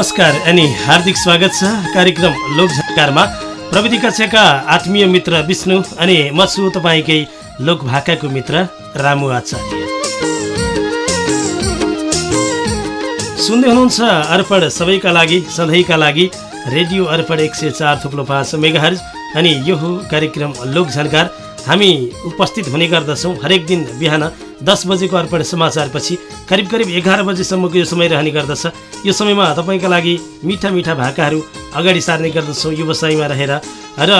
नमस्कार अनि हार्दिक स्वागत छ कार्यक्रम लोकझङ्कारमा प्रविधि कक्षाका आत्मीय मित्र विष्णु अनि म छु तपाईँकै लोक भाकाको मित्र रामु आचार्य। सुन्दै हुनुहुन्छ अर्पण सबैका लागि सधैँका लागि रेडियो अर्पण एक सय चार थुप्लो पाँच मेगाहर्ज अनि यो हो कार्यक्रम लोकझन्कार हामी उपस्थित हुने गर्दछौँ। हरेक दिन बिहान दस बजेको अर्पण समाचारपछि करिब करिब एघार बजेसम्मको यो समय रहने गर्दछ। यो समयमा तपाईँका लागि मिठा मिठा भाकाहरू अगाडि सार्ने गर्दछौँ व्यवसायमा रहेर। र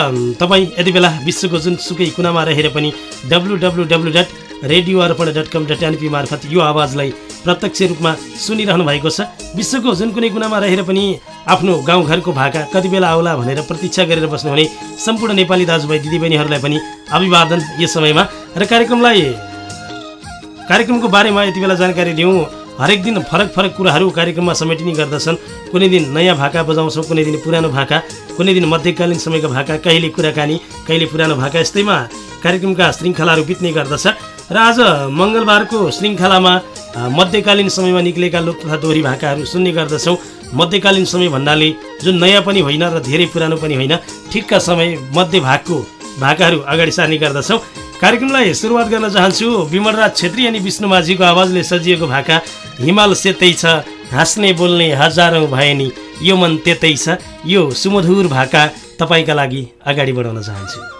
तपाईँ यति बेला विश्वको जुनसुकै कुनामा रहेर पनि W W W dot radio Arpan dot com dot NP मार्फत यो आवाजलाई प्रत्यक्ष रूपमा सुनिरहनु भएको छ। विश्वको जुन कुनै कुनामा रहेर पनि आफ्नो गाउँघरको भाका कति बेला आउला भनेर प्रतीक्षा गरेर बस्नुहुने सम्पूर्ण नेपाली दाजुभाइ दिदीबहिनीहरूलाई पनि अभिवादन यो समयमा। र कार्यक्रमलाई कार्यक्रमको बारेमा यति बेला जानकारी दिउँ हरेक दिन फरक फरक कुराहरू कार्यक्रममा समेटिने गर्दछन्। कुनै दिन नयाँ भाका बजाउँछौँ कुनै दिन पुरानो भाका कुनै दिन मध्यकालीन समयका भाका कहिले कुराकानी कहिले पुरानो भाका यस्तैमा कार्यक्रमका श्रृङ्खलाहरू बित्ने गर्दछ। र आज मङ्गलबारको श्रृङ्खलामा मध्यकालीन समयमा निक्लेका लोक तथा दोहोरी भाकाहरू सुन्ने गर्दछौँ। मध्यकालीन समय भन्नाले जुन नयाँ पनि होइन र धेरै पुरानो पनि होइन ठिक्क समय मध्य भागको भाकाहरू अगाडि सार्ने गर्दछौँ। कार्यक्रमलाई सुरुवात गर्न चाहन्छु विमलराज छेत्री अनि विष्णुमाझीको आवाजले सजिएको भाका हिमाल सेतै छ हाँस्ने बोल्ने हजारौँ भए यो मन त्यतै छ। यो सुमधुर भाका तपाईँका लागि अगाडि बढाउन चाहन्छु।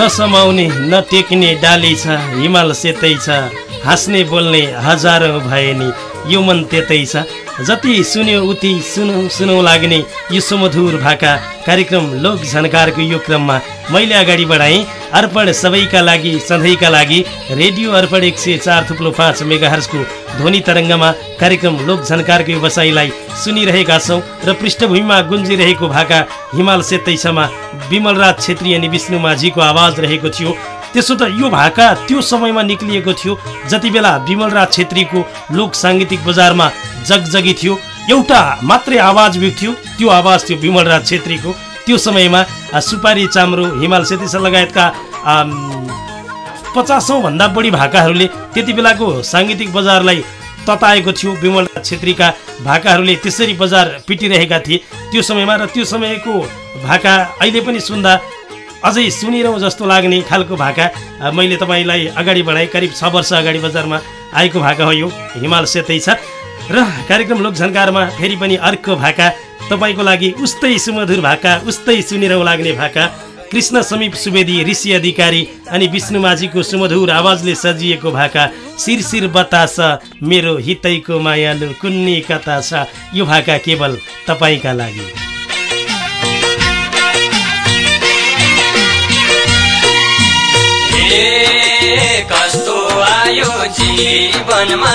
नसमाउने नटेक्ने डाली छ हिमाल सेतै छ हाँस्ने बोल्ने हजारौँ भए नि यो मन त्यतै छ। जति सुन्यो उति सुनौ सुनौ लाग्ने यो सुमधुर भाका कार्यक्रम लोक झन्कारको यो क्रममा मैले अगाडि बढाएँ। अर्पण सबैका लागि सधैँका लागि रेडियो अर्पण एक सय चार थुप्लो पाँच मेगाहर्सको ध्वनि तरङ्गमा कार्यक्रम लोक झन्कारको व्यवसायीलाई सुनिरहेका छौँ र पृष्ठभूमिमा गुन्जिरहेको भाका हिमाल सेतैछमा विमलराज छेत्री अनि विष्णु माझीको आवाज रहेको थियो। त्यसो त यो भाका त्यो समयमा निक्लिएको थियो जति बेला विमलराज छेत्रीको लोक साङ्गीतिक बजारमा जगजगी थियो। एउटा मात्रै आवाज थियो त्यो आवाज थियो विमलराज छेत्रीको। त्यो समयमा सुपारी चाम्रो हिमाल सेतिस लगायतका पचासौँभन्दा बढी भाकाहरूले त्यति बेलाको साङ्गीतिक बजारलाई तताएको थियो। विमलराज छेत्रीका भाकाहरूले त्यसरी बजार पिटिरहेका थिए। त्यो समयमा र त्यो समयको भाका अहिले पनि सुन्दा अझै सुनिरहँ जस्तो लाग्ने खालको भाका। मैले तपाईँलाई अगाडि बढाएँ। करिब छ वर्ष अगाडि बजारमा आएको भाका हो यो। हिमाल सेतै छ। र कार्यक्रम लोकझन्कारमा फेरि पनि अर्को भाका। तपाईँको लागि उस्तै सुमधुर भाका उस्तै सुनिरहँ लाग्ने भाका। कृष्ण समीप सुवेदी ऋषि अधिकारी अनि विष्णु माझीको सुमधुर आवाजले सजिएको भाका। शिरशिर बतास मेरो हितैको मायालु कुन्नी कता छ? यो भाका केवल तपाईँका लागि। कस्तो आयो जीवनमा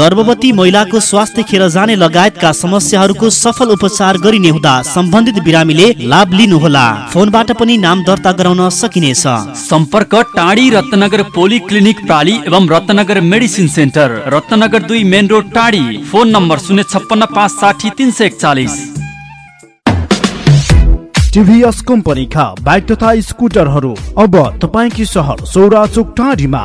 गर्भवती महिलाको स्वास्थ्य खेर जाने लगायतका समस्याहरूको सफल उपचार गरिने हुँदा सम्बन्धित बिरामीले लाभ लिनुहोला। फोनबाट पनि नाम दर्ता गराउन सकिनेछ। सम्पर्क टाढी रत्नगर पोलिक्लिनिक प्राली एवं रत्नगर मेडिसिन सेन्टर रत्नगर दुई मेन रोड टाढी फोन नम्बर शून्य छप्पन्न पाँच साठी तिन सय एकचालिस। टिभीएस कम्पनीका बाइक तथा स्कुटरहरू अब तपाईँकी सहर सौरा चोक टाढीमा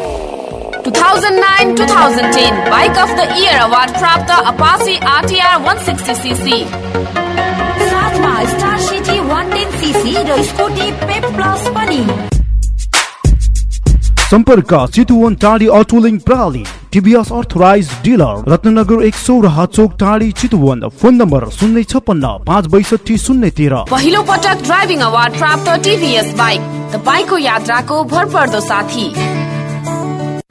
2009-2010 Bike of the Year Award प्राप्त Apache RTR 160cc साथमा स्टार सिटी 110 सीसी र स्कुटी पेप प्लस पनि। सम्पर्क चितुवन टाढी अटोलिङ प्रणाली टिभीएस अर्थराइज डिलर रत्नगर एक सौ र चोक टाढी चितुवन फोन नम्बर शून्य छप्पन्न पाँच बैसठी शून्य तेह्र। पहिलो पटक ड्राइभिङ अवार्ड प्राप्त टिभीएस बाइक तपाईँको यात्राको भरपर्दो साथी।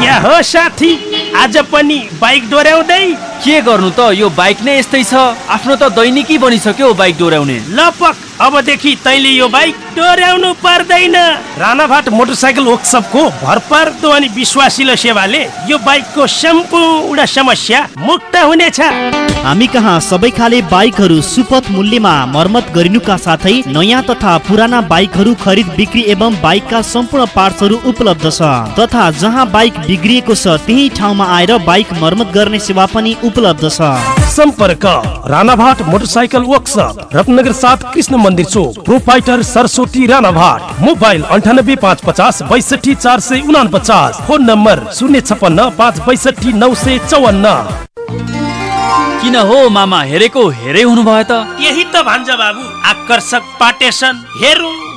क्या हो साथी। आज पनि बाइक डोर्याउँदै के गर्नु त? यो बाइक नै यस्तै छ। आफ्नो त दैनिकी बनिसक्यो बाइक डोर्याउने लपक। अबदेखि तैँले यो बाइक डोर्याउनु पर्दैन। राणाभाट मोटरसाइकल वर्कसपको भरपर्दो अनि विश्वासिलो सेवाले यो बाइकको सम्पूर्ण समस्या मुक्त हुनेछ। हामी कहाँ सबै खाले बाइकहरू सुपथ मूल्यमा मर्मत गरिनुका साथै नयाँ तथा पुराना बाइकहरू खरिद बिक्री एवं बाइकका सम्पूर्ण पार्ट्सहरू उपलब्ध छ। तथा जहाँ बाइक बिग्रिएको छ त्यही ठाउँमा आएर बाइक मर्मत गर्ने सेवा पनि उपलब्ध छ। सम्पर्क। राणाभाट मोटरसाइकल वर्कसप रत्नगर साथ कृष्ण मन्दिर चोक। प्रोपाइटर सरस्वती राणाभाट। मोबाइल अन्ठानब्बे पाँच पचास बैसठी चार सय उना पचास फोन नम्बर शून्य छपन्न पाँच बैसठी नौ सय चौवन्न। किन हो मामा हेरेको हेरै हुनुभयो त? यही त भन्छ बाबु। आकर्षक पाटेसन। हेरौँ।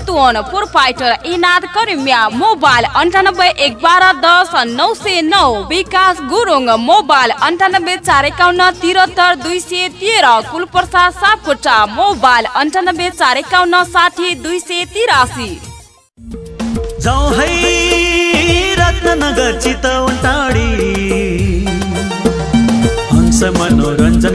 चितवन प्रोपाइटर इनाद करिमिया मोबाइल अन्ठानब्बे एक बाह्र दस नौ सय नौ। विकास गुरुङ मोबाइल अन्ठानब्बे चार एकाउन्न तिहत्तर दुई सय तेह्र। कुलप्रसाद सापकोटा मोबाइल अन्ठानब्बे चार एकाउन्न साठी दुई सय तिरासी। मनोरञ्जन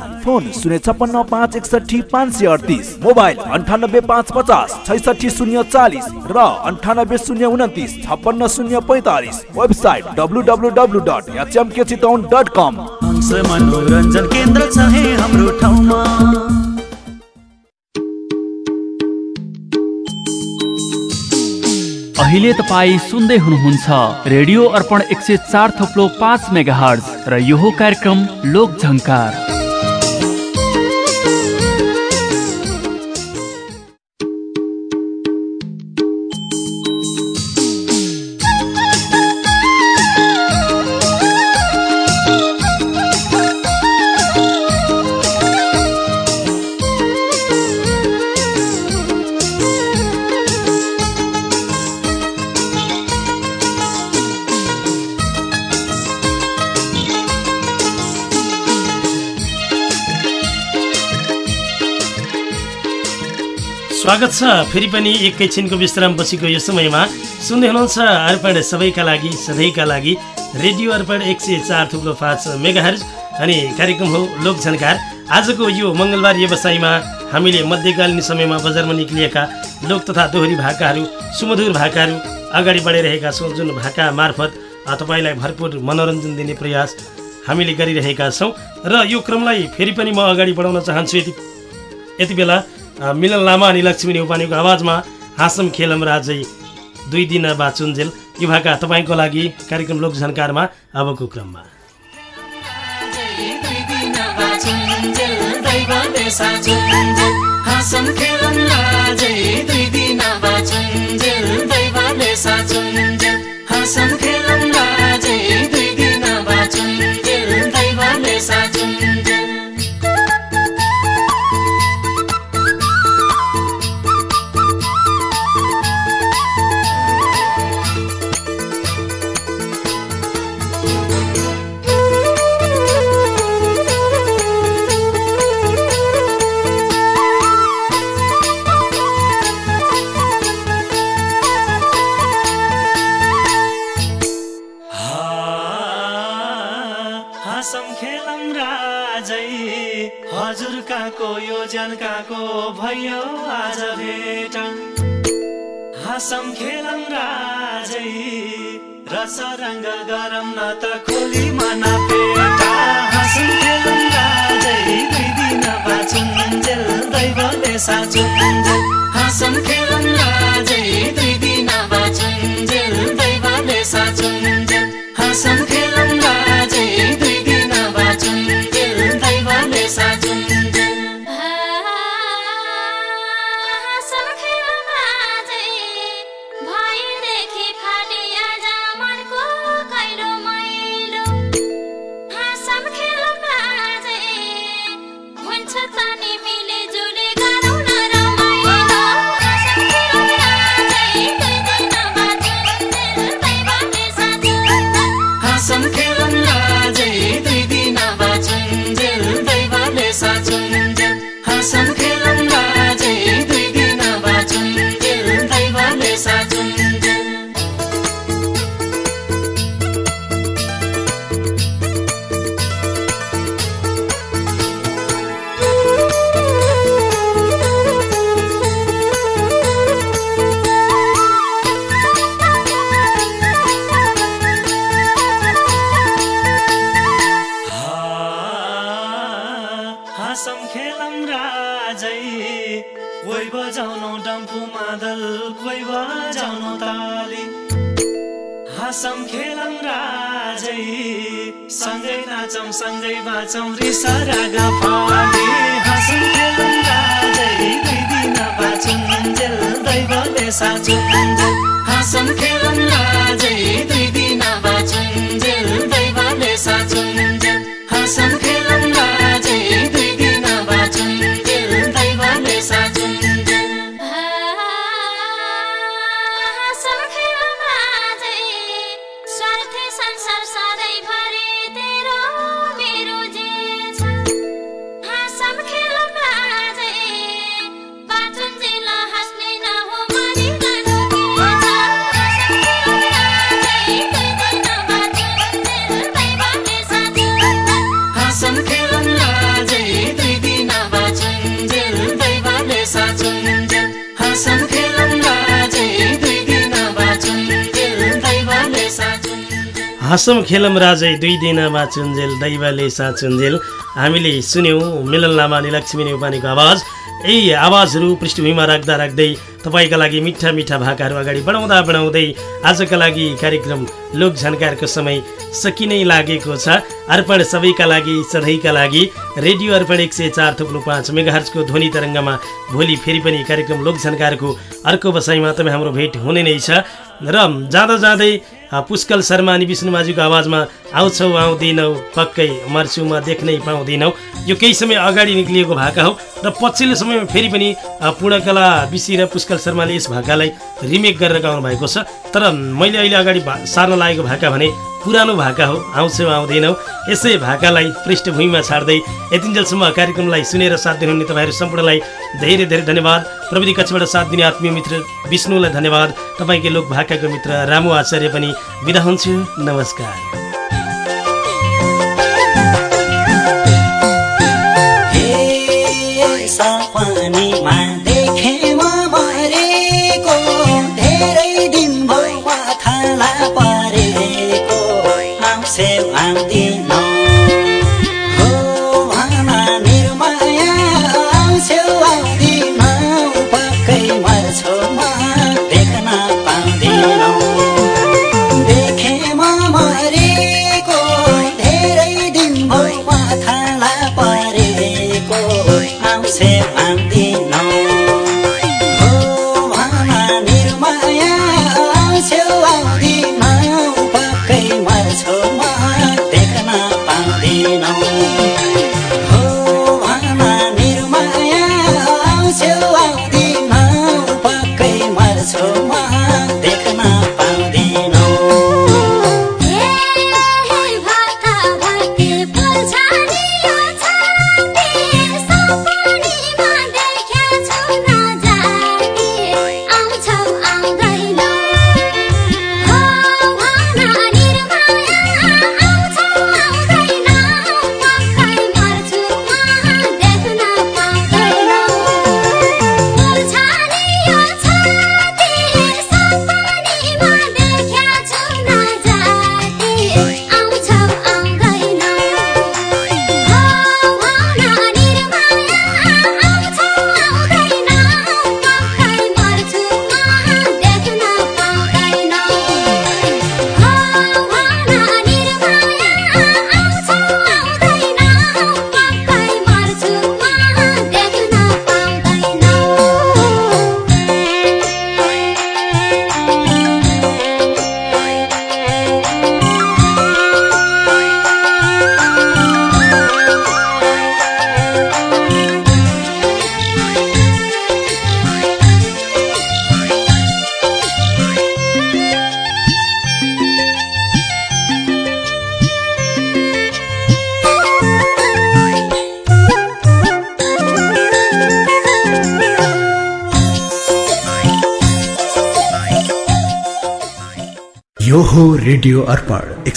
फोन शून्य छप्पन्न पाँच एकसठी पाँच सय अडतिस। मोबाइल अन्ठानब्बे पाँच पचास छैसठी शून्य चालिस र अन्ठानब्बे शून्य उन्तिस छप्पन्न शून्य पैँतालिस। Website W W W dot HMK Chitwan dot com. मनोरञ्जन केन्द्र छ है हाम्रो ठाउँमा। अहिले तपाईँ सुन्दै हुनुहुन्छ रेडियो अर्पण एक सय चार थोप्लो पाँच मेगा र यो कार्यक्रम लोक झङ्कार स्वागत छ। फेरि पनि एकैछिनको विश्राम बसेको यो समयमा सुन्दै हुनुहुन्छ अर्पण सबैका लागि सधैँका लागि रेडियो अर्पण एक सय चार थुप्रो पाँच मेगाहरज अनि कार्यक्रम हो लोक झन्कार। आजको यो मङ्गलबार व्यवसायमा हामीले मध्यकालीन समयमा बजारमा निक्लिएका लोक तथा दोहोरी भाकाहरू सुमधुर भाकाहरू अगाडि बढाइरहेका छौँ जुन भाका मार्फत तपाईँलाई भरपुर मनोरञ्जन दिने प्रयास हामीले गरिरहेका छौँ। र यो क्रमलाई फेरि पनि म अगाडि बढाउन चाहन्छु यति यति बेला मिलन लामा अनि लक्ष्मी नेउपानेको आवाजमा हाँसम खेलम राजै दुई दिन बाचुन्जेल यो भाका तपाईँको लागि कार्यक्रम लोक झन्कारमा अबको क्रममा। हजुर दैवले साँचुन्जेल हाँसम खेलम राजै साचुन्जेल हाँसौँ खेलम राजै दुई दिन बाँचुन्जेल दैवले साचुन्जेल हामीले सुन्यौँ मिलन लामा अनि लक्ष्मी नेउपानेको आवाज। यही आवाजहरू पृष्ठभूमिमा राख्दा राख्दै तपाईँका लागि मिठा मिठा भाकाहरू अगाडि बढाउँदा बढाउँदै आजका लागि कार्यक्रम लोक झन्कारको समय सकिनै लागेको छ। अर्पण सबैका लागि सधैँका लागि रेडियो अर्पण एक सय चार थुप्रो पाँच मेगाहर्जको ध्वनि तरङ्गमा भोलि फेरि पनि कार्यक्रम लोक झन्कारको अर्को बसाइमा तपाईँ हाम्रो भेट हुने नै छ। र जाँदा जाँदै पुष्कल शर्मा अनि विष्णु माझीको आवाजमा आउँछौ आउँदिनौ पक्कै मर्छु म देख्नै पाउँदिनौ। यो केही समय अगाडि निक्लिएको भाका हो। र पछिल्लो समयमा फेरि पनि पूर्णकला विशी र पुष्कल शर्माले यस भाकालाई रिमेक गरेर गाउनु भएको छ। तर मैले अहिले अगाडि सार्न लागेको भाका भने पुरानो भाका हो आउँछौ आउँदैनौ यसै भाकालाई पृष्ठभूमिमा छाड्दै यतिन्जेलसम्म कार्यक्रमलाई सुनेर साथ दिनुहुने तपाईँहरू सम्पूर्णलाई धेरै धेरै धन्यवाद। प्रविधि कक्षबाट साथ दिने आत्मीय मित्र विष्णुलाई धन्यवाद। तपाईँकै लोक भाकाको मित्र रामु आचार्य पनि बिदा हुन्छु। नमस्कार।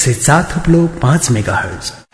यो हो रेडियो अर्पण एक सय चार थुप्लो पाँच मेगा हर्ज